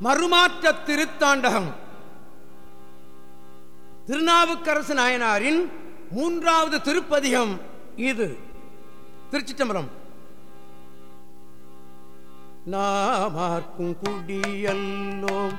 மறுமாற்ற திருத்தாண்டகம். திருநாவுக்கரசு நாயனாரின் மூன்றாவது திருப்பதிகம் இது. திருச்சிட்டம்பரம் நாமார்க்கும் குடியல்லோம்.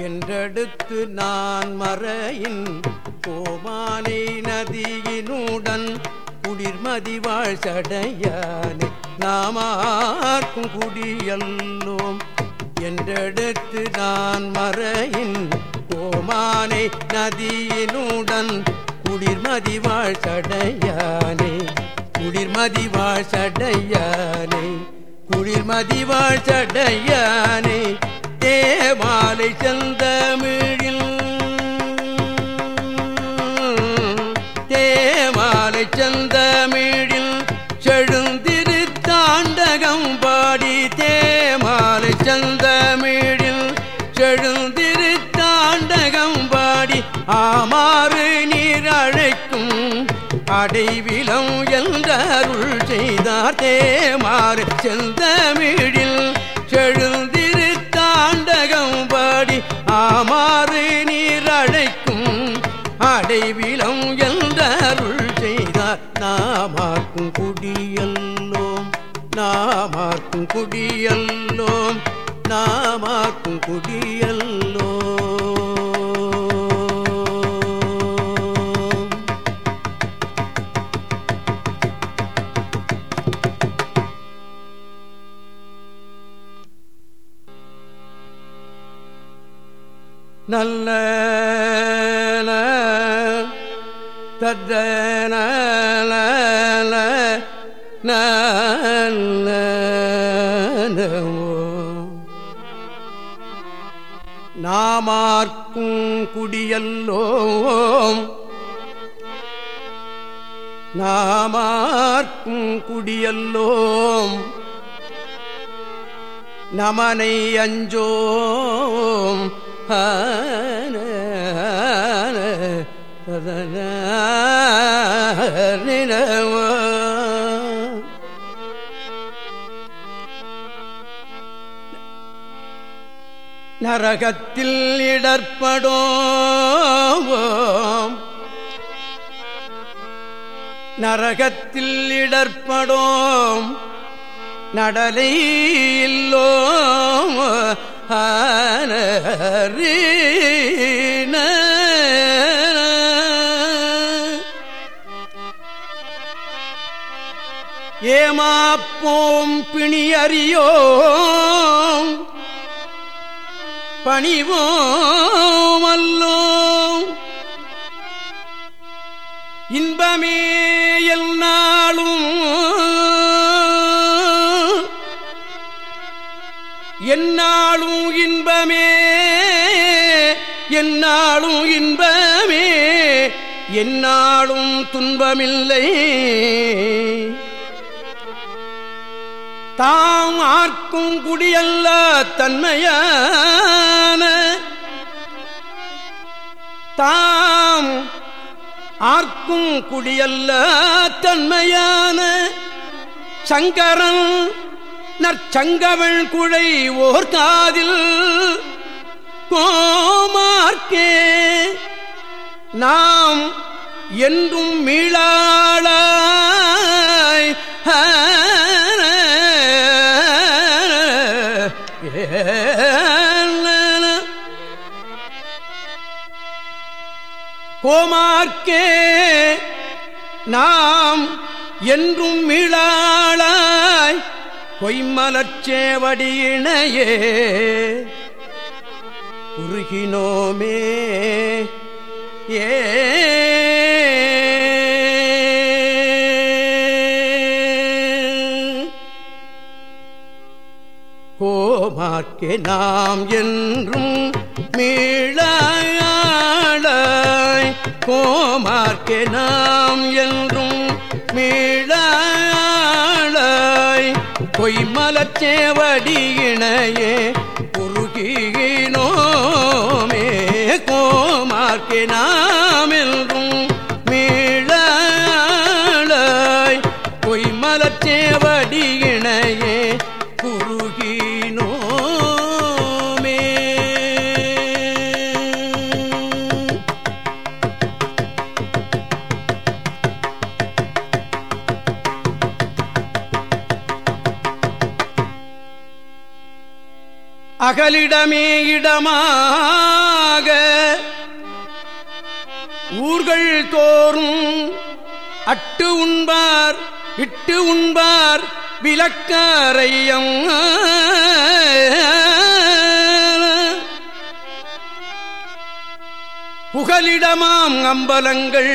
என்றெடுத்து நான் மறையின் கோமானை நதியினுடன் குளிர்மதி வாழ்சடையானே. நாமார்க்கும் குடியல்லோம். என்றெடுத்து நான் மறையின் கோமானை நதியினுடன் குளிர்மதி வாழ்சடையானே குளிர்மதி வாழ்சடையானே குளிர்மதி வாழ்சடையானே தேவாலை செந்தமிழில் தேவாலை செந்தமிழ் ஆமாறு நீர் அழைக்கும் அடைவிலம் என்றருள் செய்தார் தேமாறு செந்தமிழில் செழுந்திரு தாண்டகம் பாடி ஆமாறு நீர் அழைக்கும் அடைவிலம் என்றருள் செய்தார். நாமாக்கும் குடியல்லோம் நாமாக்கும் குடியல்லோம் நாமாக்கும் குடியல்லோம். நல்ல தத்தன நாமார்க்கும் குடியல்லோம். நாமார்க்கும் குடியல்லோம். நமனை அஞ்சோம். நினவ. நரகத்தில் இடர்படோம் நரகத்தில் இடர்படோம் நடலை இல்லோம் ஏமாப்போம் பிணியறியோம். பணிவோம் அல்லோம் இன்பமே எல்நாளும் என்னாலும் இன்பமே என்னாலும் இன்பமே என்னாலும் துன்பமில்லை. தாம் ஆர்க்கும் குடியல்ல தன்மையான தாம் ஆர்க்கும் குடியல்ல தன்மையான சங்கரன் நற்சங்கவள் குழை ஓர் காதில் கோமார்க்கே நாம் என்றும் மீளாளாய். கோமார்க்கே நாம் என்றும் மீளாளாய். பொய்மலச்சேவடியினையே உருகினோமே. ஏ. கோமார்க்கே நாம் என்றும் மீளாய் கோமார்க்கே நாம் என்றும் பொய்மலச்சேவடியினையே உருகினோமே கோமாக்கினா அகலிடமே இடமாக. ஊர்கள் தோறும் அட்டு உண்பார் இட்டு உண்பார் விளக்காரையம். புகலிடமாம் அம்பலங்கள்.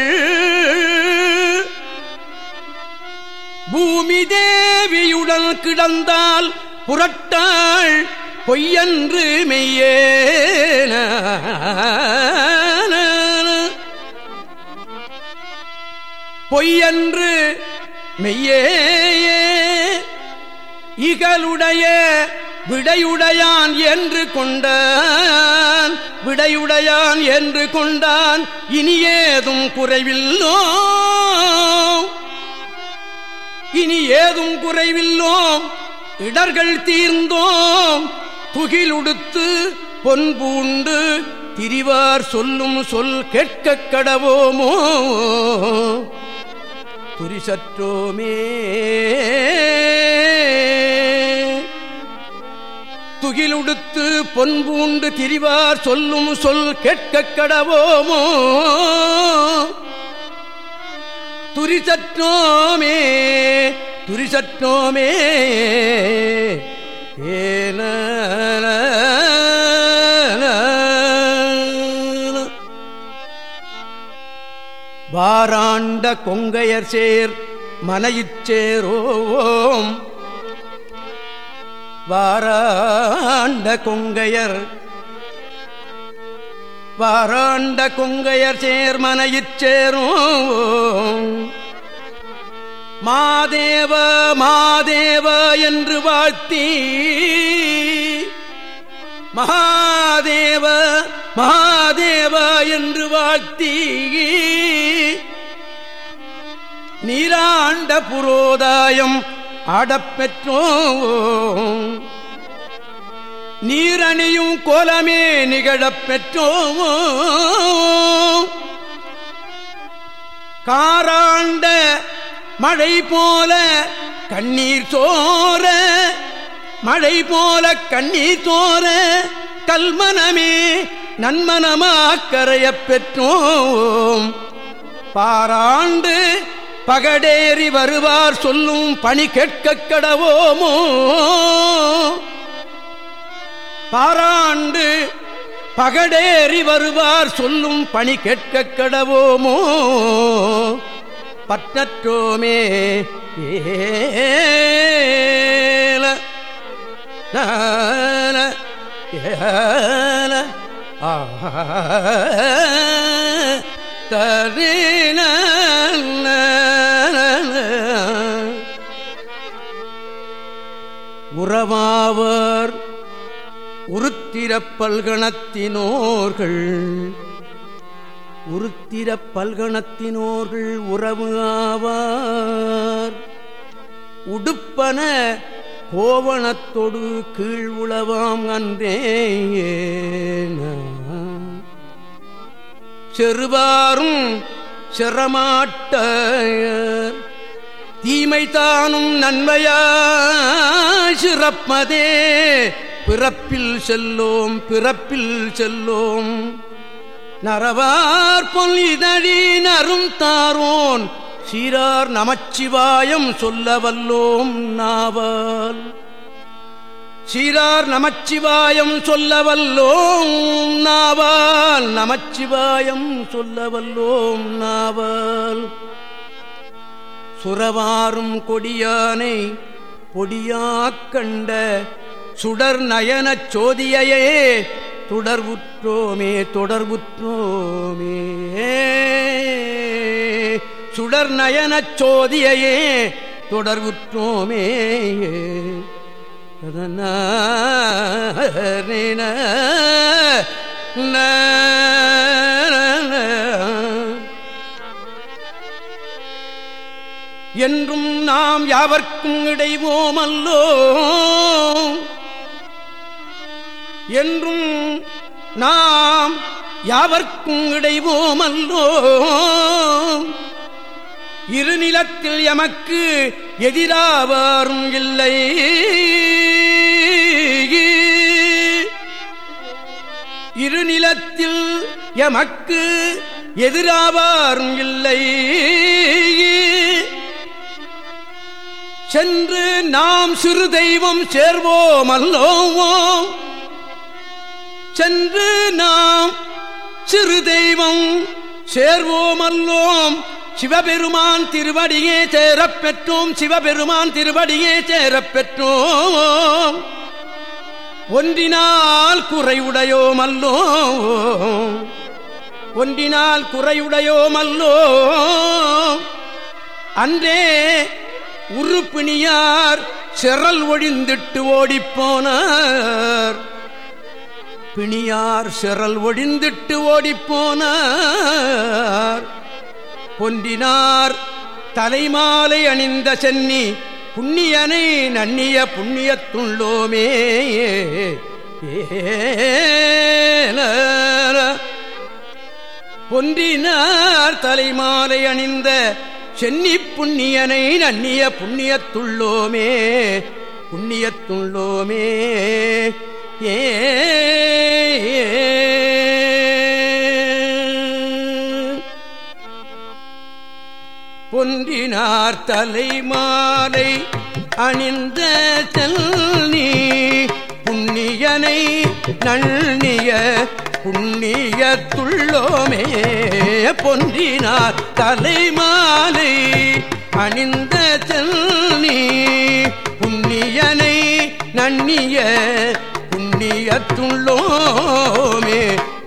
பூமி தேவியுடன் கிடந்தால் புரட்டாள் பொய்யன்று மெய்யேன. பொய்யன்று மெய்யே இகலுடைய விடையுடையான் என்று கொண்டான். விடையுடையான் என்று கொண்டான். இனியேதும் குறைவில்லோ. இனி ஏதும் குறைவில்லோம் இடர்கள் தீர்ந்தோம். துகிலுடுத்து பொன்பூண்டு திரிவார் சொல்லும் சொல் கேட்கக் கடவோமோ? துரிசற்றோமே. துகிலுடுத்து பொன்பூண்டு திரிவார் சொல்லும் சொல் கேட்கக் கடவோமோ? துரிசற்றோமே துரிசற்றோமே. ஏன வாராண்ட கொங்கையர் சேர் மனையிச்சேரோம் வாராண்ட கொங்கையர் வாராண்ட கொங்கையர் சேர் மனையிச்சேரோம் மாதேவ மாதேவ என்று வாழ்த்தி. மகாதேவ மகாதேவ என்று வாழ்த்தி. நீராண்ட புரோதாயம் ஆடப்பெற்றோம் நீரணியும் கோலமே நிகழப் பெற்றோம் காராண்ட மழை போல கண்ணீர் சோர மழை போல கண்ணீர் சோர கல்மனமே நன்மனமாக்கரையப் பெற்றோம். பாராண்டு பகடேறி வருவார் சொல்லும் பணி கேட்க கடவோமோ? பாராண்டு பகடேறி வருவார் சொல்லும் பணி கேட்கக் கடவோமோ? பற்றற்றோமே ஏல நான ஏல. தரின உறவாவர் உருத்திரப்பல்கணத்தினோர்கள் உருத்திர பல்கணத்தினோர்கள் உறவு ஆவார். உடுப்பன கோவணத்தொடு கீழ் உளவாம் அன்றே செருவாரும் செறமாட்ட தீமை தானும் நன்மையா சிறப்பதே. பிறப்பில் செல்லோம் பிறப்பில் செல்லோம். நரவார் பொல் இதழி நரும் தாரோன். சீரார் நமச்சிவாயம் சொல்ல வல்லோம் நாவல். சீரார் நமச்சிவாயம் சொல்ல வல்லோம் நாவால். நமச்சிவாயம் சொல்ல வல்லோம் நாவால். சுரவாரும் கொடியானை பொடியாக் கண்ட சுடர் நயனச் சோதியையே தொடர்புற்றோமே தொடர்புற்றோமே சுடர் நயனச் சோதியையே தொடர்புற்றோமே என்றும் நாம் யாவர்க்கும் இடைவோமல்லோ? என்றும் நாம் யாவர்க்கும் இடைவோமல்லோ? இருநிலத்தில் எமக்கு எதிராவாரும் இல்லை. இருநிலத்தில் எமக்கு எதிராவாரும் இல்லை. சென்று நாம் சிறு தெய்வம் சேர்வோமல்லோவோம் சென்று நாம் சிறு தெய்வம் சேர்வோமல்லோம் சிவபெருமான் திருவடியே சேரப்பெற்றோம். சிவபெருமான் திருவடியே சேரப்பெற்றோம். ஒன்றினால் குறைவுடையோம் அல்லோ ஒன்றினால் குறையுடையோம் அல்லோ அன்றே உறுப்பினியார் செரல் ஒழிந்திட்டு ஓடிப்போனார். பிணியார் செறல் ஒழிந்திட்டு ஓடிப்போனார். பொன்றினார் தலைமாலை அணிந்த சென்னி புண்ணியனை நன்னிய புண்ணியத்துள்ளோமே பொன்றினார் தலைமாலை அணிந்த சென்னி புண்ணியனை நன்னிய புண்ணியத்துள்ளோமே புண்ணியத்துள்ளோமே ஏ பொன்றினார் தலைமாலை அணிந்த செல்னி புண்ணியனை நன்னிய புண்ணியத்துள்ளோமே. பொன்றினார் தலை மாலை அணிந்த செல்னி புண்ணியனை நன்னிய புண்ணியத்துள்ளோமே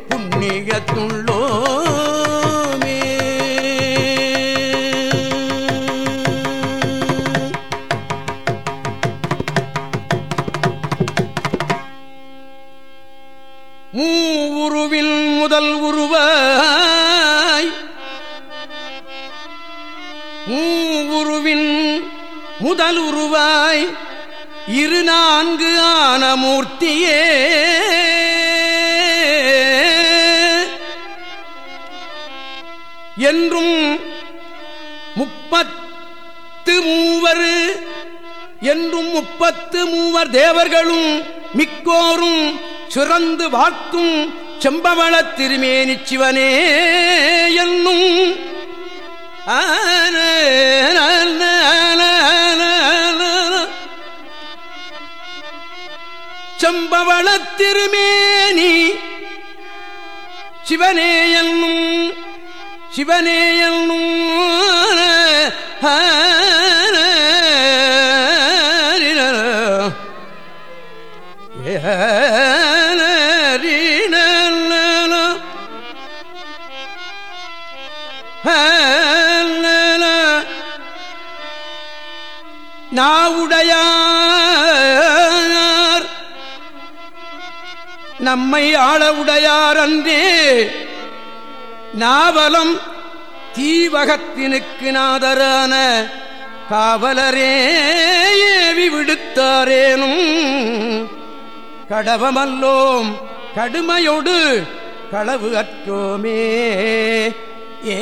புண்ணியத்துள்ளோமே. மூவுருவின் முதல் உருவாய் மூவுருவின் முதல் உருவாய் இரு நான்கு ஆன மூர்த்தியே என்றும் முப்பத்து மூவர் என்றும் முப்பத்து மூவர் தேவர்களும் மிக்கோரும் சிறந்து வாக்கும் செம்பவள திருமேனி சிவனே என்னும் செம்பவள திருமேனி சிவனே என்னும் நாவுடையா நம்மை ஆள உடையாரன்றே நாவலம் தீவகத்தினுக்கு நாதரான காவலரே ஏவி விடுத்தாரேனும். கடவமல்லோம் கடுமையோடு களவு அற்றோமே. ஏ.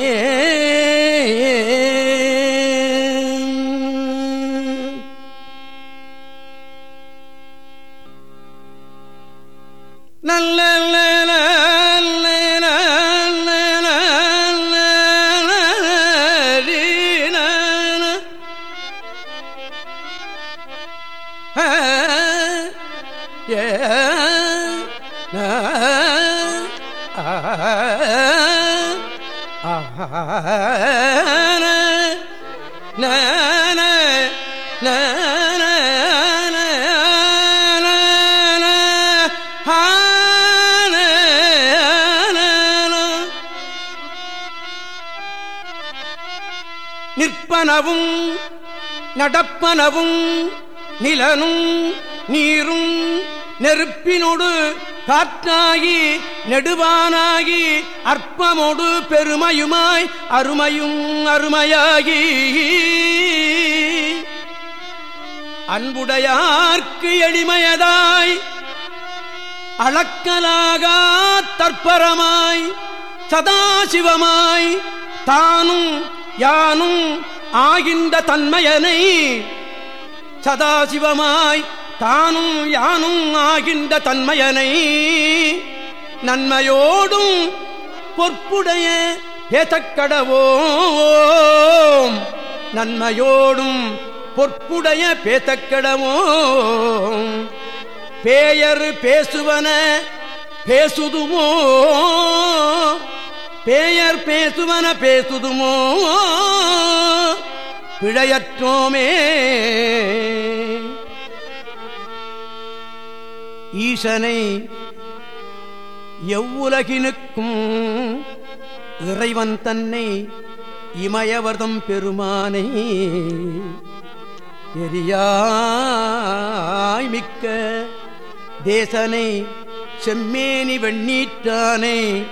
நிற்பனவும் நடப்பனவும் நிலனும் நீரும் நெருப்பினொடு காற்றாகி நெடுவானாகி அற்பமோடு பெருமையுமாய் அருமையும் அருமையாகி. அன்புடையார்க்கு எளிமையதாய் அளக்கலாக தற்பரமாய் சதாசிவமாய் தானும் யானும் ஆகின்ற தன்மையனை சதாசிவமாய் தானும் யானும் ஆகின்ற தன்மையனை நன்மையோடும் பொற்புடைய பேத்தக்கடவோம். நன்மையோடும் பொற்புடைய பேத்தக்கடவோம். பேயர் பேசுவன பேசுதுமோ? பேயர் பேசுவன பேசுதுமோ? பிழையற்றோமே. ஈசனை எவ்வுலகினுக்கும் இறைவன் தன்னை இமயவர்தம் பெருமானை. எரியாய் மிக்க தேசனை செம்மேனி வெண்ணீற்றானை.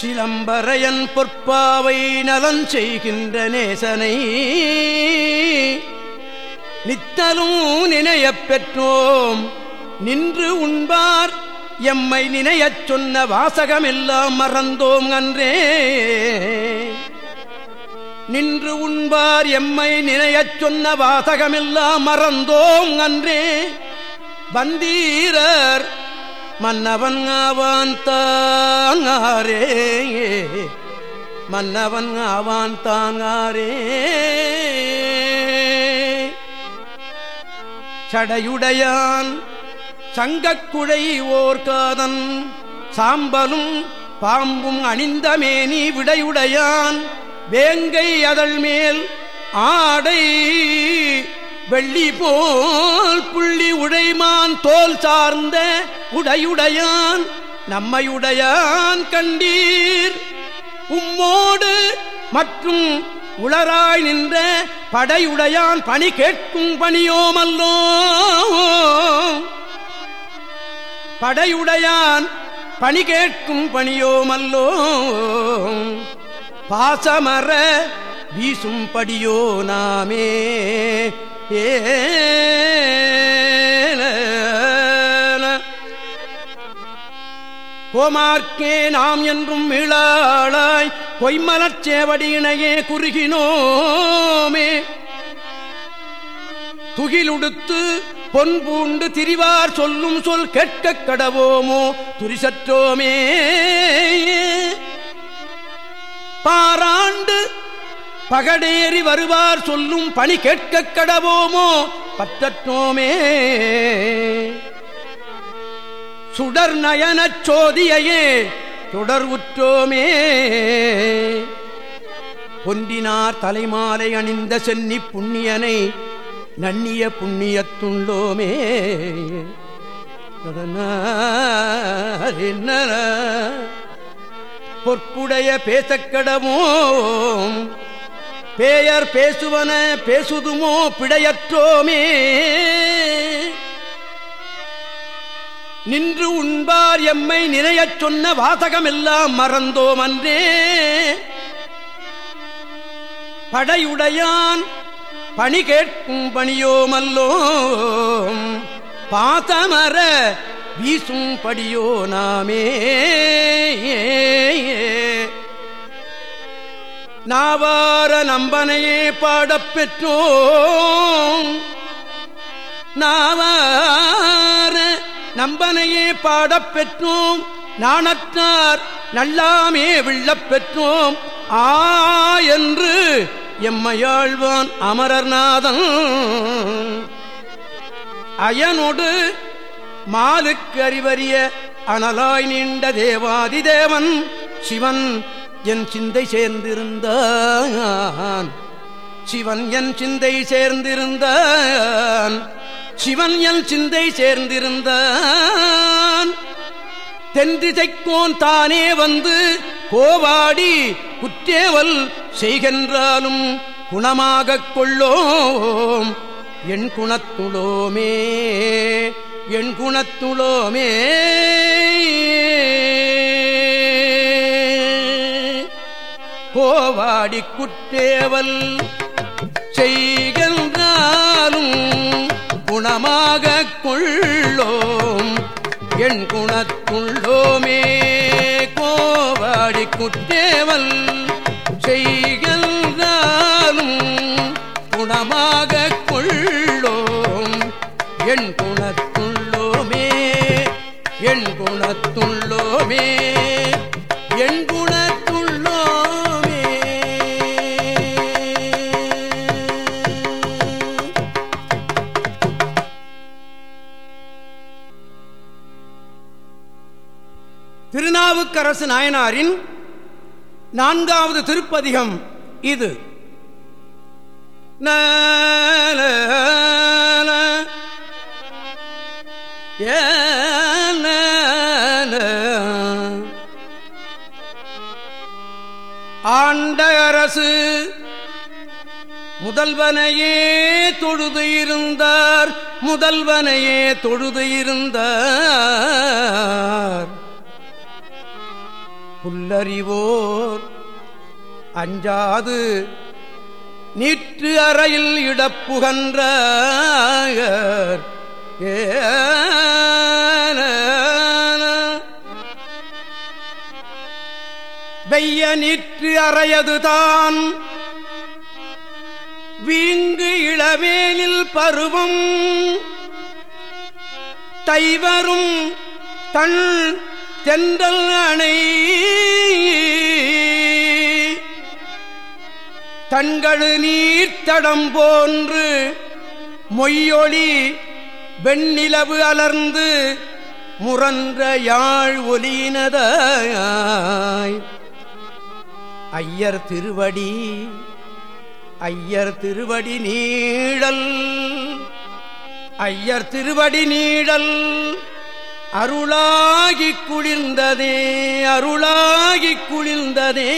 சிலம்பரையன் பொற்பாவை நலன் செய்கின்ற நேசனை நித்தலும் நினையப் பெற்றோம். நின்று உண்பார் எம்மை நினையச் சொன்ன வாசகமெல்லாம் மறந்தோம் அன்றே. நின்று உண்பார் எம்மை நினையச் சொன்ன வாசகமெல்லாம் மறந்தோம் அன்றே. வந்தீரர். மன்னவன் ஆவான் தாங்காரே மன்னவன் ஆவான் தாங்காரே சடையுடையான் சங்கக்குழை ஓர்காதன். சாம்பலும் பாம்பும் அணிந்த மேனி விடையுடையான். வேங்கை அதழ் மேல் ஆடை வெள்ளி போல் புள்ளி உடைமான் தோல் சார்ந்த உடையுடையான் நம்மையுடையான் கண்டீர். உம்மோடு மற்றும் உளராய் நின்ற படையுடையான் பணி கேட்கும் பணியோமல்லோ. படையுடையான் பணி கேட்கும் பணியோமல்லோ. பாசமர வீசும்படியோ நாமே. கோமார்க்கே நாம் என்றும் மீளாளாய் பொய்மலச் சேவடியினையே குறுகினோமே. துகிலுடுத்து பொன் பூண்டு திரிவார் சொல்லும் சொல் கேட்க கடவோமோ? துரிசற்றோமே. பாராண்டு பகடேறி வருவார் சொல்லும் பணி கேட்க கடவோமோ? பற்றற்றோமே. சுடர் நயனச் சோதியையே தொடர் உற்றோமே. பொன்றினார் தலைமாலை அணிந்த சென்னி புண்ணியனை நன்னிய புண்ணியத்துள்ளோமே பொற்புடைய பேசக்கடமோ பேயர் பேசுவன பேசுதுமோ பிடையற்றோமே. நின்று உண்பார் எம்மை நினையச் சொன்ன வாசகமெல்லாம் மறந்தோம் அன்றே படையுடையான் பணி கேட்கும் பணியோமல்லோ. பாசமர வீசும் படியோ நாமே நாவார நம்பனையே பாடப்பெற்றோம். நாவார நம்பனையே பாடப்பெற்றோம். நாணத்தார் நல்லாமே விழப் பெற்றோம் ஆ என்று எம்மையாழ்வான் அமரர்நாதன். அயனோடு மாலுக்கு அறிவறிய அனலாய் நீண்ட தேவாதி தேவன் சிவன் என் சிந்தை சேர்ந்திருந்தான். சிவன் என் சிந்தை சேர்ந்திருந்தான். சிவன் என் சிந்தை சேர்ந்திருந்தான். தென்றிசைக்கோன் தானே வந்து கோவாடி குற்றேவல் செய்கின்றாலும் குணமாகக் கொள்ளோம். என் குணத்துளோமே என் குணத்துளோமே. போவாடி குற்றேவல் செய்கின்றாலும் குணமாக கொள்ளோம். என் குணத்துள்ளோமே கோவாடி குற்றேவல் செய்கின்றாலும் நாயனாரின் நான்காவது திருப்பதிகம் இது. நல ஆண்ட அரசு முதல்வனையே தொழுது இருந்தார் முதல்வனையே தொழுது இருந்தார். புல்லறிவோர் அஞ்சாது நீற்று அறையில் இடப்புகன்ற வெய்ய நீற்று அறையதுதான். வீங்கு இளவேலில் பருவம் தைவரும் தன் தென்றல் அணை. தன்கழு நீர்த்தடம் போன்று மொய்யொளி வெண்ணிலவு அலர்ந்து முரன்ற யாழ் ஒலியினதாய். ஐயர் திருவடி ஐயர் திருவடி நீழல் ஐயர் திருவடி நீழல் அருளாகி குளிர்ந்ததே அருளாகி குளிர்ந்ததே.